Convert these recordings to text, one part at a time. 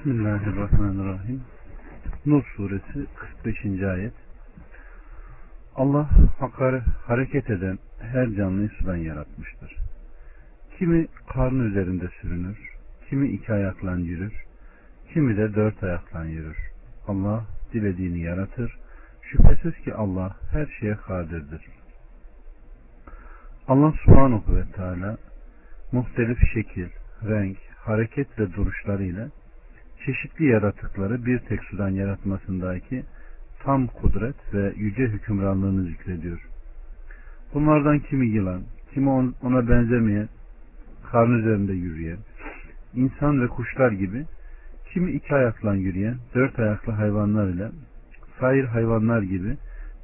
Bismillahirrahmanirrahim. Nur suresi 45. ayet. Allah hakarı hareket eden her canlıyı sudan yaratmıştır. Kimi karnı üzerinde sürünür, kimi iki ayakla yürür, kimi de dört ayakla yürür. Allah dilediğini yaratır. Şüphesiz ki Allah her şeye kadirdir. Allah subhanahu ve teala muhtelif şekil, renk, hareket ve duruşlarıyla çeşitli yaratıkları bir tek sudan yaratmasındaki tam kudret ve yüce hükümranlığını zikrediyor. Bunlardan kimi yılan, kimi ona benzemeyen, karnı üzerinde yürüyen, insan ve kuşlar gibi, kimi iki ayakla yürüyen, dört ayaklı hayvanlar ile, sair hayvanlar gibi,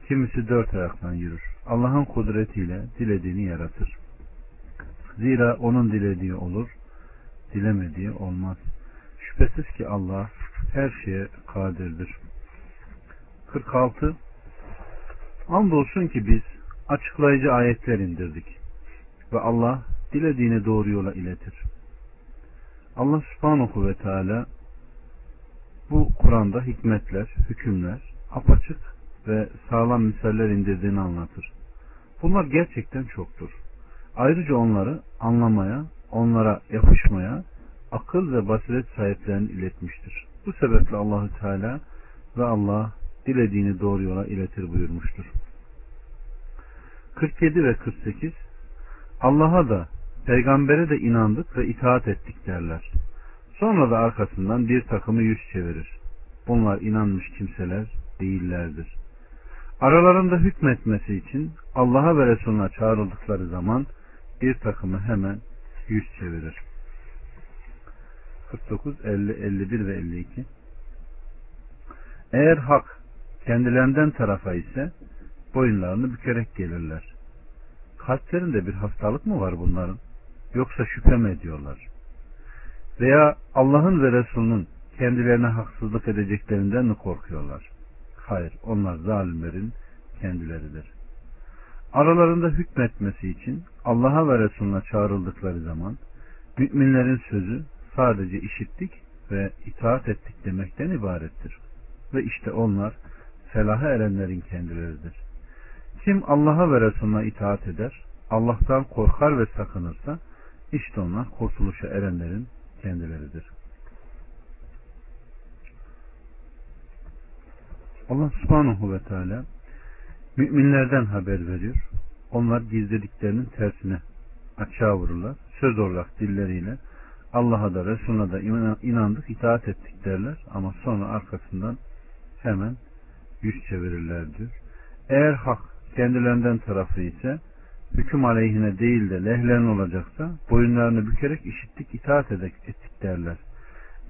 kimisi dört ayakla yürür. Allah'ın kudretiyle dilediğini yaratır. Zira onun dilediği olur, dilemediği olmaz. Şüphesiz ki Allah her şeye kadirdir. 46 Andolsun ki biz açıklayıcı ayetler indirdik ve Allah dilediğini doğru yola iletir. Allah subhanahu ve teala bu Kur'an'da hikmetler, hükümler, apaçık ve sağlam misaller indirdiğini anlatır. Bunlar gerçekten çoktur. Ayrıca onları anlamaya, onlara yapışmaya, akıl ve basiret sahiplerini iletmiştir. Bu sebeple Allahü Teala ve Allah dilediğini doğru yola iletir buyurmuştur. 47 ve 48 Allah'a da peygambere de inandık ve itaat ettik derler. Sonra da arkasından bir takımı yüz çevirir. Bunlar inanmış kimseler değillerdir. Aralarında hükmetmesi için Allah'a ve Resulüne çağrıldıkları zaman bir takımı hemen yüz çevirir. 49, 50, 51 ve 52 Eğer hak kendilerinden tarafa ise boyunlarını bükerek gelirler. Kalplerinde bir hastalık mı var bunların? Yoksa şüphe mi ediyorlar? Veya Allah'ın ve Resul'ün kendilerine haksızlık edeceklerinden mi korkuyorlar? Hayır, onlar zalimlerin kendileridir. Aralarında hükmetmesi için Allah'a ve Resulüne çağrıldıkları zaman müminlerin sözü sadece işittik ve itaat ettik demekten ibarettir. Ve işte onlar felaha erenlerin kendileridir. Kim Allah'a ve Resulüne itaat eder, Allah'tan korkar ve sakınırsa işte onlar kurtuluşa erenlerin kendileridir. Allah subhanahu ve teala müminlerden haber veriyor. Onlar gizlediklerinin tersine açığa vururlar. Söz olarak dilleriyle Allah'a da Resulüne da inandık, itaat ettik derler ama sonra arkasından hemen yüz çevirirler diyor. Eğer hak kendilerinden tarafı ise hüküm aleyhine değil de lehlerin olacaksa boyunlarını bükerek işittik, itaat ettik derler.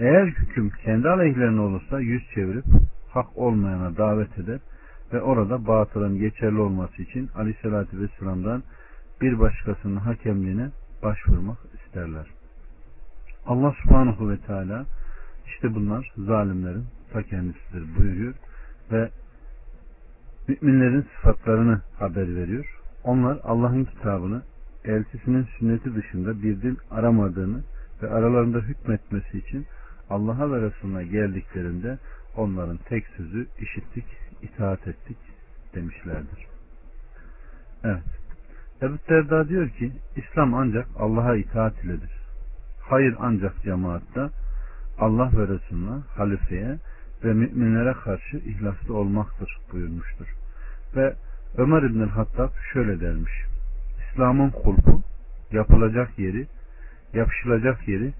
Eğer hüküm kendi aleyhlerine olursa yüz çevirip hak olmayana davet eder ve orada batılın geçerli olması için aleyhissalatü vesselam'dan bir başkasının hakemliğine başvurmak isterler. Allah subhanahu ve teala işte bunlar zalimlerin ta kendisidir buyuruyor ve müminlerin sıfatlarını haber veriyor. Onlar Allah'ın kitabını elçisinin sünneti dışında bir dil aramadığını ve aralarında hükmetmesi için Allah'a ve Resulüne geldiklerinde onların tek sözü işittik, itaat ettik demişlerdir. Evet. Ebu Derda diyor ki İslam ancak Allah'a itaat iledir. Hayır ancak cemaatta Allah ve Resulüne, halifeye ve müminlere karşı ihlaslı olmaktır buyurmuştur. Ve Ömer İbn Hattab şöyle dermiş. İslam'ın kulpu, yapılacak yeri, yapışılacak yeri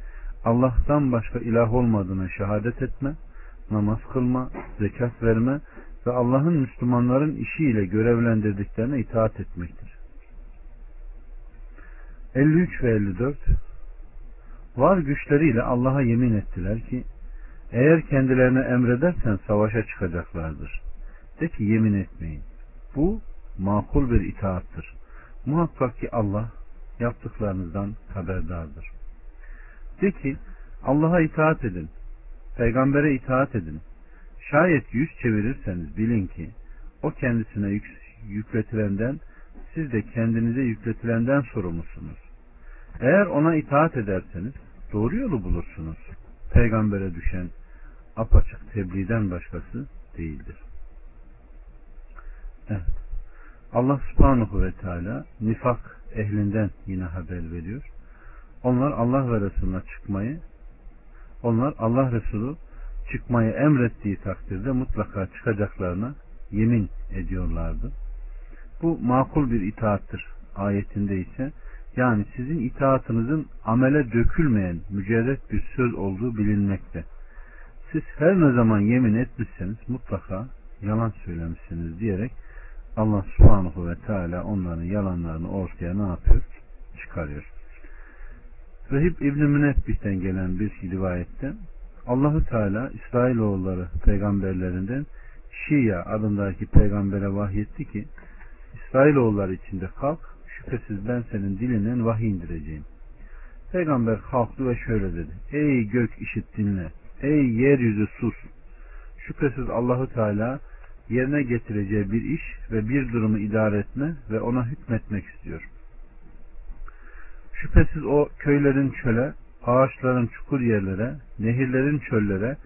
Allah'tan başka ilah olmadığına şehadet etme, namaz kılma, zekat verme ve Allah'ın Müslümanların işiyle görevlendirdiklerine itaat etmektir. 53 ve 54 Var güçleriyle Allah'a yemin ettiler ki eğer kendilerine emredersen savaşa çıkacaklardır. De ki yemin etmeyin. Bu makul bir itaattır. Muhakkak ki Allah yaptıklarınızdan haberdardır. De ki Allah'a itaat edin. Peygambere itaat edin. Şayet yüz çevirirseniz bilin ki o kendisine yük, yükletilenden siz de kendinize yükletilenden sorumlusunuz. Eğer ona itaat ederseniz doğru yolu bulursunuz. peygambere düşen apaçık tebliğden başkası değildir. Evet. Allah subhanahu ve teala nifak ehlinden yine haber veriyor. Onlar Allah ve Resulüne çıkmayı onlar Allah Resulü çıkmayı emrettiği takdirde mutlaka çıkacaklarına yemin ediyorlardı. Bu makul bir itaattır ayetinde ise yani sizin itaatınızın amele dökülmeyen mücerret bir söz olduğu bilinmekte. Siz her ne zaman yemin etmişseniz mutlaka yalan söylemişsiniz diyerek Allah subhanahu ve teala onların yalanlarını ortaya ne yapıyor? Çıkarıyor. Rahip İbn-i Münebbih'ten gelen bir rivayette Allahu Teala İsrailoğulları peygamberlerinden Şia adındaki peygambere vahyetti ki İsrailoğulları içinde kalk şüphesiz ben senin dilinden vahiy indireceğim. Peygamber kalktı ve şöyle dedi. Ey gök işit dinle. Ey yeryüzü sus. Şüphesiz Allahu Teala yerine getireceği bir iş ve bir durumu idare etme ve ona hükmetmek istiyor. Şüphesiz o köylerin çöle, ağaçların çukur yerlere, nehirlerin çöllere,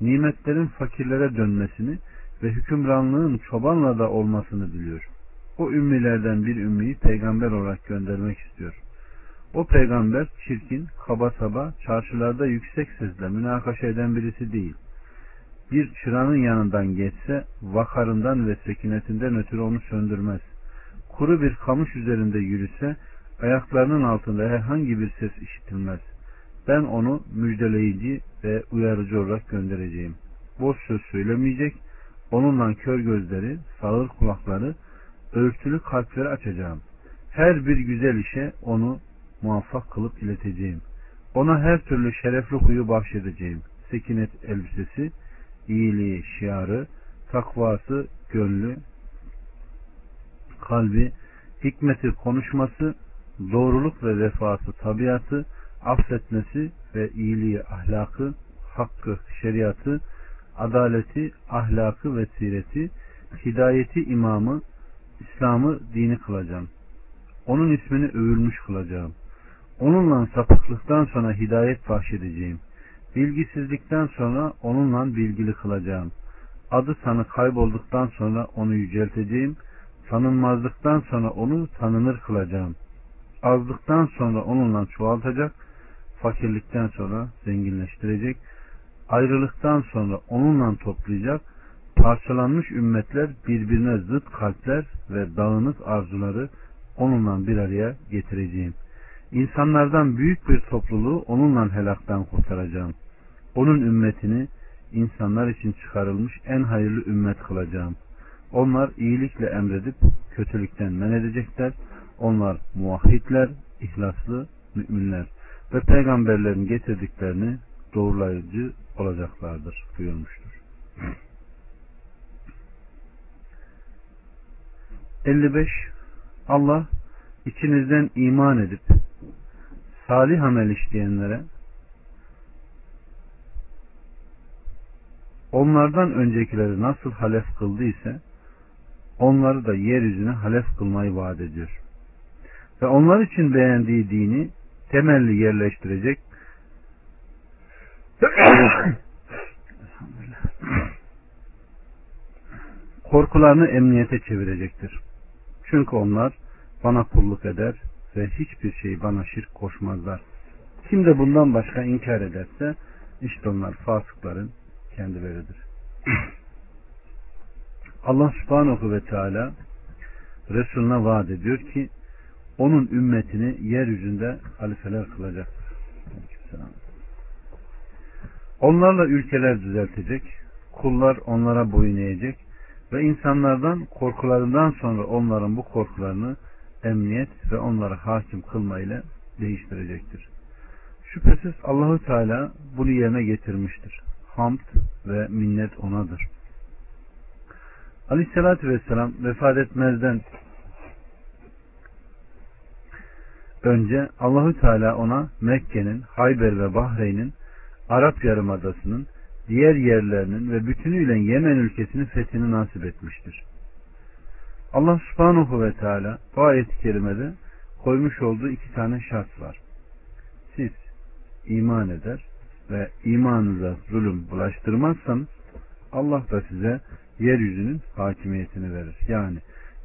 nimetlerin fakirlere dönmesini ve hükümranlığın çobanla da olmasını biliyor. O ümmilerden bir ümmiyi peygamber olarak göndermek istiyor. O peygamber çirkin, kaba saba, çarşılarda yüksek sesle münakaşa eden birisi değil. Bir çıranın yanından geçse vakarından ve sekinetinden ötürü onu söndürmez. Kuru bir kamış üzerinde yürüse ayaklarının altında herhangi bir ses işitilmez. Ben onu müjdeleyici ve uyarıcı olarak göndereceğim. Boş söz söylemeyecek, onunla kör gözleri, sağır kulakları, örtülü kalpleri açacağım. Her bir güzel işe onu muvaffak kılıp ileteceğim. Ona her türlü şerefli huyu bahşedeceğim. Sekinet elbisesi, iyiliği, şiarı, takvası, gönlü, kalbi, hikmeti konuşması, doğruluk ve vefası tabiatı, affetmesi ve iyiliği ahlakı, hakkı, şeriatı, adaleti, ahlakı ve sireti, hidayeti imamı, İslam'ı dini kılacağım. Onun ismini övülmüş kılacağım. Onunla sapıklıktan sonra hidayet bahşedeceğim. Bilgisizlikten sonra onunla bilgili kılacağım. Adı sanı kaybolduktan sonra onu yücelteceğim. Tanınmazlıktan sonra onu tanınır kılacağım. Azlıktan sonra onunla çoğaltacak. Fakirlikten sonra zenginleştirecek. Ayrılıktan sonra onunla toplayacak. Parçalanmış ümmetler birbirine zıt kalpler ve dağınık arzuları onunla bir araya getireceğim. İnsanlardan büyük bir topluluğu onunla helaktan kurtaracağım. Onun ümmetini insanlar için çıkarılmış en hayırlı ümmet kılacağım. Onlar iyilikle emredip kötülükten men edecekler. Onlar muvahhidler, ihlaslı müminler ve peygamberlerin getirdiklerini doğrulayıcı olacaklardır buyurmuştur. 55 Allah içinizden iman edip salih amel işleyenlere onlardan öncekileri nasıl halef kıldıysa onları da yeryüzüne halef kılmayı vaat ediyor. Ve onlar için beğendiği dini temelli yerleştirecek korkularını emniyete çevirecektir. Çünkü onlar bana kulluk eder ve hiçbir şey bana şirk koşmazlar. Kim de bundan başka inkar ederse işte onlar fasıkların kendileridir. Allah subhanahu ve teala Resulüne vaat ediyor ki onun ümmetini yeryüzünde halifeler kılacak. Onlarla ülkeler düzeltecek, kullar onlara boyun eğecek ve insanlardan korkularından sonra onların bu korkularını emniyet ve onları hakim kılmayla değiştirecektir. Şüphesiz Allahu Teala bunu yerine getirmiştir. Hamd ve minnet onadır. Aleyhissalatü Vesselam vefat etmezden önce Allahü Teala ona Mekke'nin, Hayber ve Bahreyn'in, Arap Yarımadası'nın, diğer yerlerinin ve bütünüyle Yemen ülkesinin fethini nasip etmiştir. Allah subhanahu ve teala bu ayet-i kerimede koymuş olduğu iki tane şart var. Siz iman eder, ve imanınıza zulüm bulaştırmazsanız Allah da size yeryüzünün hakimiyetini verir. Yani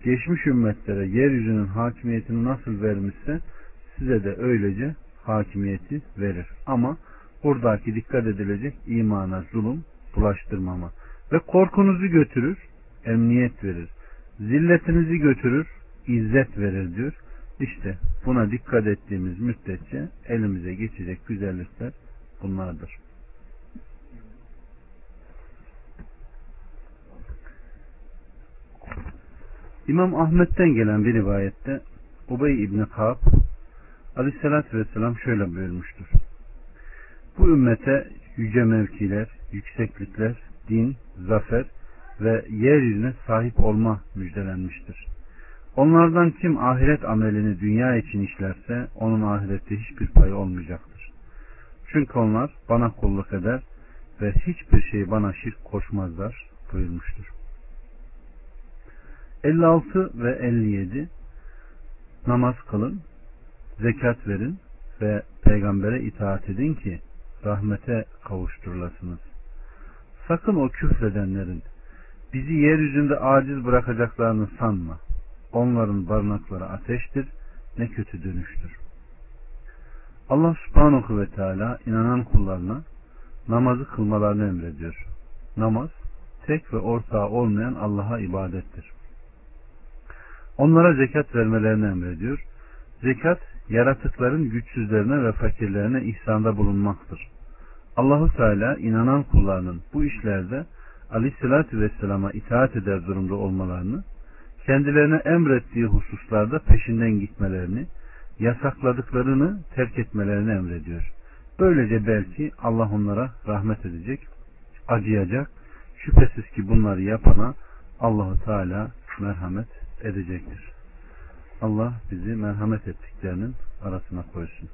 geçmiş ümmetlere yeryüzünün hakimiyetini nasıl vermişse size de öylece hakimiyeti verir. Ama buradaki dikkat edilecek imana zulüm bulaştırmama. Ve korkunuzu götürür, emniyet verir. Zilletinizi götürür, izzet verir diyor. İşte buna dikkat ettiğimiz müddetçe elimize geçecek güzellikler bunlardır. İmam Ahmet'ten gelen bir rivayette Ubey İbni Ka'b Aleyhisselatü Vesselam şöyle buyurmuştur. Bu ümmete yüce mevkiler, yükseklikler, din, zafer ve yeryüzüne sahip olma müjdelenmiştir. Onlardan kim ahiret amelini dünya için işlerse onun ahirette hiçbir payı olmayacaktır. Çünkü onlar bana kulluk eder ve hiçbir şey bana şirk koşmazlar buyurmuştur. 56 ve 57 Namaz kılın, zekat verin ve peygambere itaat edin ki rahmete kavuşturulasınız. Sakın o küfredenlerin bizi yeryüzünde aciz bırakacaklarını sanma. Onların barınakları ateştir, ne kötü dönüştür. Allah subhanahu ve teala inanan kullarına namazı kılmalarını emrediyor. Namaz, tek ve ortağı olmayan Allah'a ibadettir. Onlara zekat vermelerini emrediyor. Zekat, yaratıkların güçsüzlerine ve fakirlerine ihsanda bulunmaktır. Allahu Teala inanan kullarının bu işlerde Aleyhisselatü Vesselam'a itaat eder durumda olmalarını, kendilerine emrettiği hususlarda peşinden gitmelerini, yasakladıklarını terk etmelerini emrediyor. Böylece belki Allah onlara rahmet edecek, acıyacak. Şüphesiz ki bunları yapana Allahu Teala merhamet edecektir. Allah bizi merhamet ettiklerinin arasına koysun.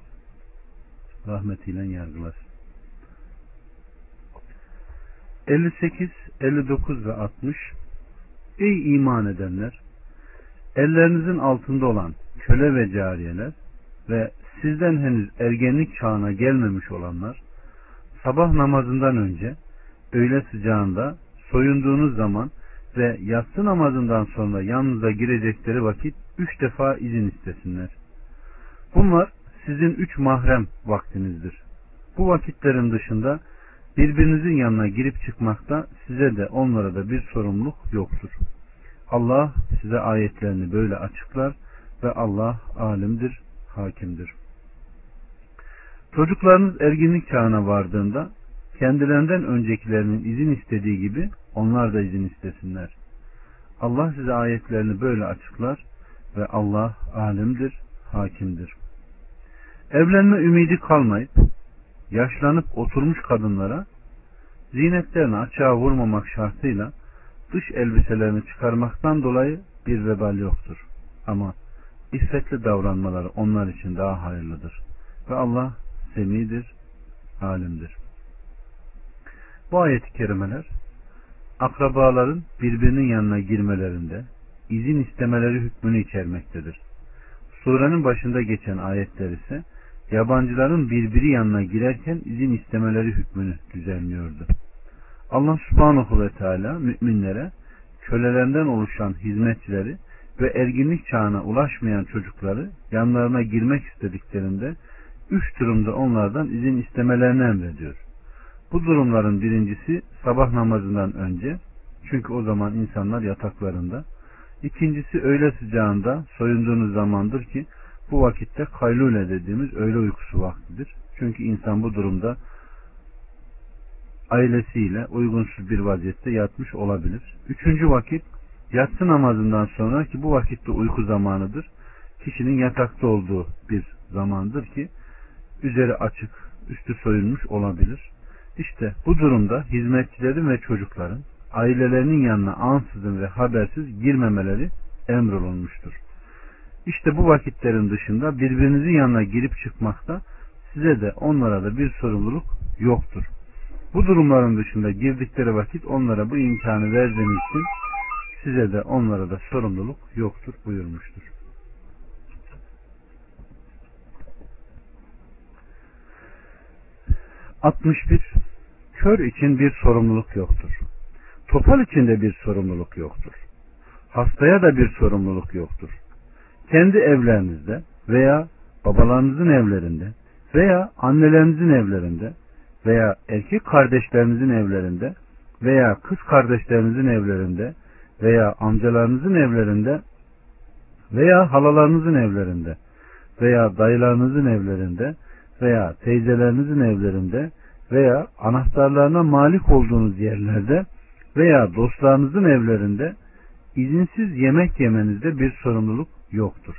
Rahmetiyle yargılasın. 58, 59 ve 60 Ey iman edenler! Ellerinizin altında olan köle ve cariyeler ve sizden henüz ergenlik çağına gelmemiş olanlar sabah namazından önce öğle sıcağında soyunduğunuz zaman ve yatsı namazından sonra yanınıza girecekleri vakit üç defa izin istesinler. Bunlar sizin üç mahrem vaktinizdir. Bu vakitlerin dışında birbirinizin yanına girip çıkmakta size de onlara da bir sorumluluk yoktur. Allah size ayetlerini böyle açıklar ve Allah alimdir, hakimdir. Çocuklarınız erginlik çağına vardığında kendilerinden öncekilerinin izin istediği gibi onlar da izin istesinler. Allah size ayetlerini böyle açıklar ve Allah alimdir, hakimdir. Evlenme ümidi kalmayıp yaşlanıp oturmuş kadınlara zinetlerini açığa vurmamak şartıyla dış elbiselerini çıkarmaktan dolayı bir vebal yoktur. Ama iffetli davranmaları onlar için daha hayırlıdır. Ve Allah semidir, alimdir. Bu ayet-i kerimeler akrabaların birbirinin yanına girmelerinde izin istemeleri hükmünü içermektedir. Surenin başında geçen ayetler ise yabancıların birbiri yanına girerken izin istemeleri hükmünü düzenliyordu. Allah subhanahu ve teala müminlere kölelerinden oluşan hizmetçileri ve erginlik çağına ulaşmayan çocukları yanlarına girmek istediklerinde üç durumda onlardan izin istemelerini emrediyor. Bu durumların birincisi sabah namazından önce çünkü o zaman insanlar yataklarında. İkincisi öğle sıcağında soyunduğunuz zamandır ki bu vakitte kaylule dediğimiz öğle uykusu vaktidir. Çünkü insan bu durumda ailesiyle uygunsuz bir vaziyette yatmış olabilir. Üçüncü vakit yatsı namazından sonra ki bu vakitte uyku zamanıdır. Kişinin yatakta olduğu bir zamandır ki üzeri açık, üstü soyulmuş olabilir. İşte bu durumda hizmetçilerin ve çocukların ailelerinin yanına ansızın ve habersiz girmemeleri emrolunmuştur. İşte bu vakitlerin dışında birbirinizin yanına girip çıkmakta size de onlara da bir sorumluluk yoktur. Bu durumların dışında girdikleri vakit onlara bu imkanı verdiğiniz için size de onlara da sorumluluk yoktur buyurmuştur. 61. Kör için bir sorumluluk yoktur. Topal için de bir sorumluluk yoktur. Hastaya da bir sorumluluk yoktur. Kendi evlerinizde veya babalarınızın evlerinde veya annelerinizin evlerinde veya erkek kardeşlerinizin evlerinde veya kız kardeşlerinizin evlerinde veya amcalarınızın evlerinde veya halalarınızın evlerinde veya dayılarınızın evlerinde veya teyzelerinizin evlerinde veya anahtarlarına malik olduğunuz yerlerde veya dostlarınızın evlerinde izinsiz yemek yemenizde bir sorumluluk yoktur.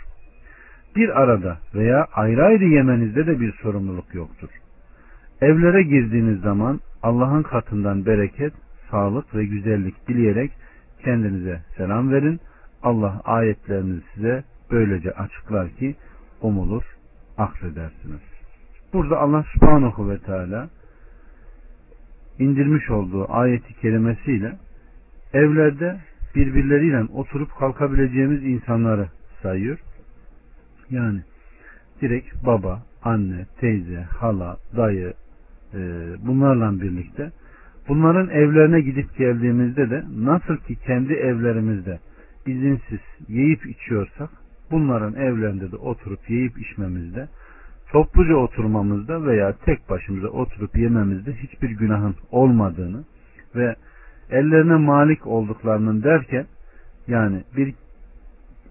Bir arada veya ayrı ayrı yemenizde de bir sorumluluk yoktur. Evlere girdiğiniz zaman Allah'ın katından bereket, sağlık ve güzellik dileyerek kendinize selam verin. Allah ayetlerini size böylece açıklar ki umulur, akledersiniz. Burada Allah subhanahu ve teala indirmiş olduğu ayeti kerimesiyle evlerde birbirleriyle oturup kalkabileceğimiz insanları sayıyor. Yani direkt baba, anne, teyze, hala, dayı e, bunlarla birlikte bunların evlerine gidip geldiğimizde de nasıl ki kendi evlerimizde izinsiz yiyip içiyorsak bunların evlerinde de oturup yiyip içmemizde topluca oturmamızda veya tek başımıza oturup yememizde hiçbir günahın olmadığını ve ellerine malik olduklarının derken yani bir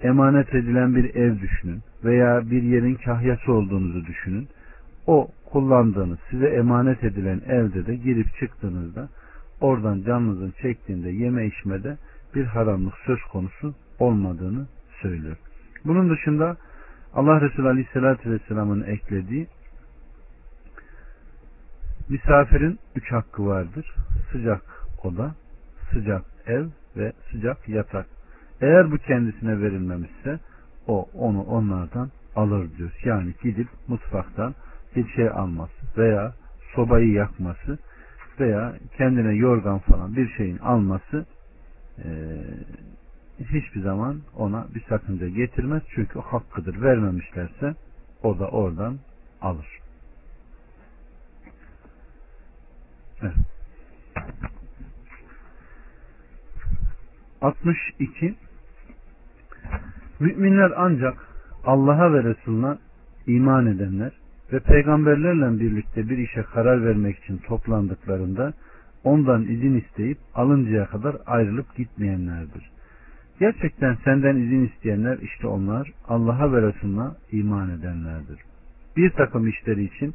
emanet edilen bir ev düşünün veya bir yerin kahyası olduğunuzu düşünün. O kullandığınız size emanet edilen evde de girip çıktığınızda oradan canınızın çektiğinde yeme içmede bir haramlık söz konusu olmadığını söylüyor. Bunun dışında Allah Resulü Aleyhisselatü Vesselam'ın eklediği misafirin üç hakkı vardır. Sıcak oda, sıcak ev ve sıcak yatak. Eğer bu kendisine verilmemişse o onu onlardan alır diyor. Yani gidip mutfaktan bir şey alması veya sobayı yakması veya kendine yorgan falan bir şeyin alması e, hiçbir zaman ona bir sakınca getirmez. Çünkü o hakkıdır. Vermemişlerse o da oradan alır. Evet. 62 Müminler ancak Allah'a ve Resulüne iman edenler ve peygamberlerle birlikte bir işe karar vermek için toplandıklarında ondan izin isteyip alıncaya kadar ayrılıp gitmeyenlerdir. Gerçekten senden izin isteyenler işte onlar Allah'a ve Resulüne iman edenlerdir. Bir takım işleri için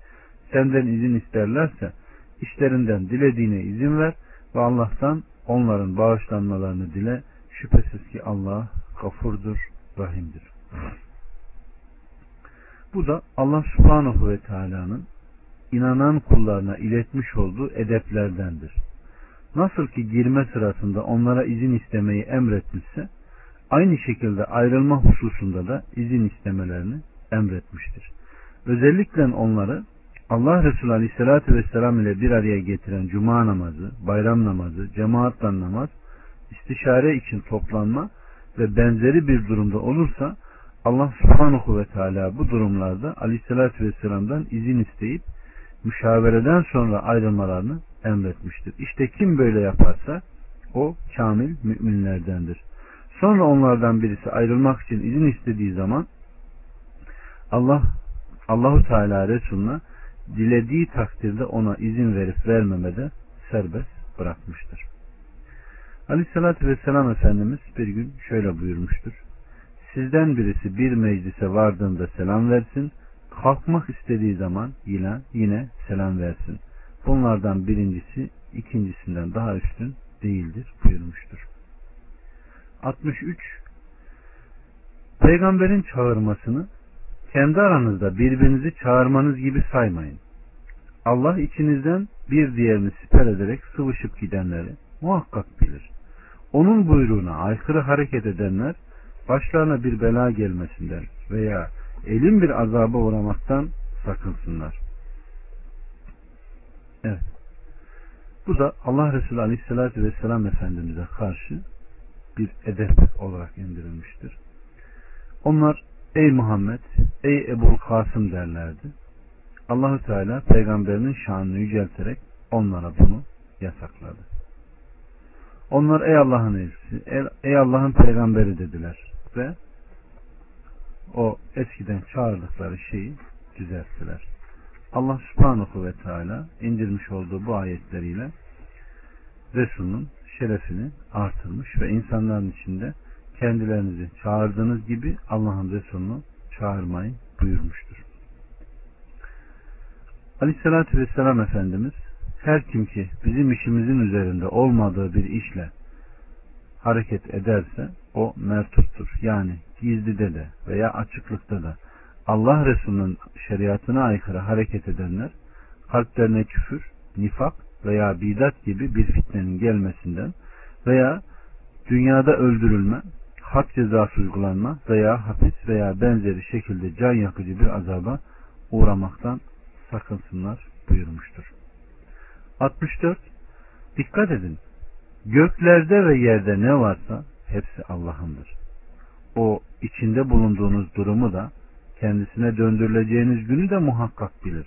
senden izin isterlerse işlerinden dilediğine izin ver ve Allah'tan onların bağışlanmalarını dile. Şüphesiz ki Allah gafurdur, rahimdir. Bu da Allah subhanahu ve teala'nın inanan kullarına iletmiş olduğu edeplerdendir. Nasıl ki girme sırasında onlara izin istemeyi emretmişse, aynı şekilde ayrılma hususunda da izin istemelerini emretmiştir. Özellikle onları Allah Resulü Aleyhisselatü Vesselam ile bir araya getiren cuma namazı, bayram namazı, cemaatle namaz, istişare için toplanma ve benzeri bir durumda olursa Allah subhanahu ve teala bu durumlarda Aleyhisselatü Vesselam'dan izin isteyip müşavereden sonra ayrılmalarını emretmiştir. İşte kim böyle yaparsa o kamil müminlerdendir. Sonra onlardan birisi ayrılmak için izin istediği zaman Allah Allahu Teala Resulüne dilediği takdirde ona izin verip vermemede serbest bırakmıştır. Aleyhissalatü Vesselam Efendimiz bir gün şöyle buyurmuştur. Sizden birisi bir meclise vardığında selam versin, kalkmak istediği zaman yine, yine selam versin. Bunlardan birincisi ikincisinden daha üstün değildir buyurmuştur. 63 Peygamberin çağırmasını kendi aranızda birbirinizi çağırmanız gibi saymayın. Allah içinizden bir diğerini siper ederek sıvışıp gidenleri muhakkak bilir. Onun buyruğuna aykırı hareket edenler başlarına bir bela gelmesinden veya elin bir azaba uğramaktan sakınsınlar. Evet. Bu da Allah Resulü Aleyhisselatü Vesselam Efendimiz'e karşı bir edep olarak indirilmiştir. Onlar ey Muhammed, ey Ebu Kasım derlerdi. Allahü Teala peygamberinin şanını yücelterek onlara bunu yasakladı. Onlar ey Allah'ın elçisi, ey Allah'ın peygamberi dediler ve o eskiden çağırdıkları şeyi düzelttiler. Allah subhanahu ve teala indirmiş olduğu bu ayetleriyle Resul'ün şerefini artırmış ve insanların içinde kendilerinizi çağırdığınız gibi Allah'ın Resul'unu çağırmayı buyurmuştur. Aleyhissalatü Vesselam Efendimiz her kim ki bizim işimizin üzerinde olmadığı bir işle hareket ederse o mertuttur. Yani gizlide de veya açıklıkta da Allah Resulü'nün şeriatına aykırı hareket edenler kalplerine küfür, nifak veya bidat gibi bir fitnenin gelmesinden veya dünyada öldürülme, hak cezası uygulanma veya hapis veya benzeri şekilde can yakıcı bir azaba uğramaktan sakınsınlar buyurmuştur. 64. Dikkat edin. Göklerde ve yerde ne varsa hepsi Allah'ındır. O içinde bulunduğunuz durumu da kendisine döndürüleceğiniz günü de muhakkak bilir.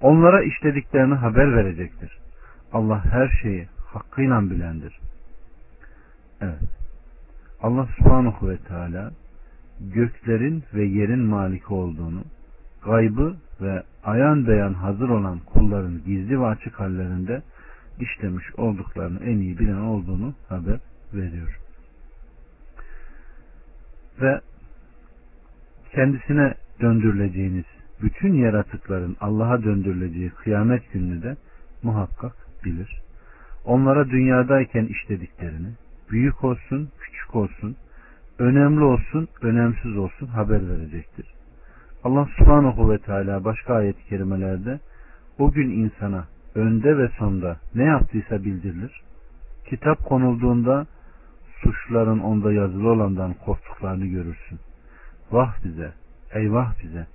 Onlara işlediklerini haber verecektir. Allah her şeyi hakkıyla bilendir. Evet. Allah subhanahu ve teala göklerin ve yerin maliki olduğunu, gaybı ve ayan beyan hazır olan kulların gizli ve açık hallerinde işlemiş olduklarını en iyi bilen olduğunu haber veriyor. Ve kendisine döndürüleceğiniz bütün yaratıkların Allah'a döndürüleceği kıyamet gününü de muhakkak bilir. Onlara dünyadayken işlediklerini büyük olsun, küçük olsun, önemli olsun, önemsiz olsun haber verecektir. Allah subhanahu ve teala başka ayet-i kerimelerde o gün insana önde ve sonda ne yaptıysa bildirilir. Kitap konulduğunda suçların onda yazılı olandan korktuklarını görürsün. Vah bize, eyvah bize.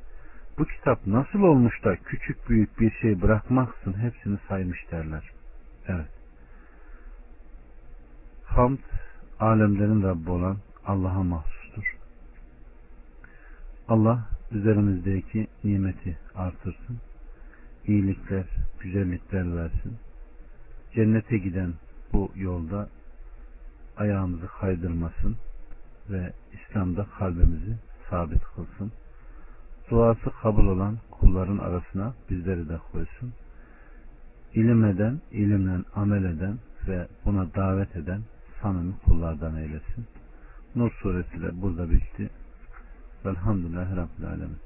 Bu kitap nasıl olmuş da küçük büyük bir şey bırakmaksın hepsini saymış derler. Evet. Hamd alemlerin Rabbi olan Allah'a mahsustur. Allah üzerimizdeki nimeti artırsın. iyilikler, güzellikler versin. Cennete giden bu yolda ayağımızı kaydırmasın ve İslam'da kalbimizi sabit kılsın. Duası kabul olan kulların arasına bizleri de koysun. İlim eden, ilimle amel eden ve buna davet eden samimi kullardan eylesin. Nur suresi de burada bitti. Velhamdülillahi Rabbil Alemin.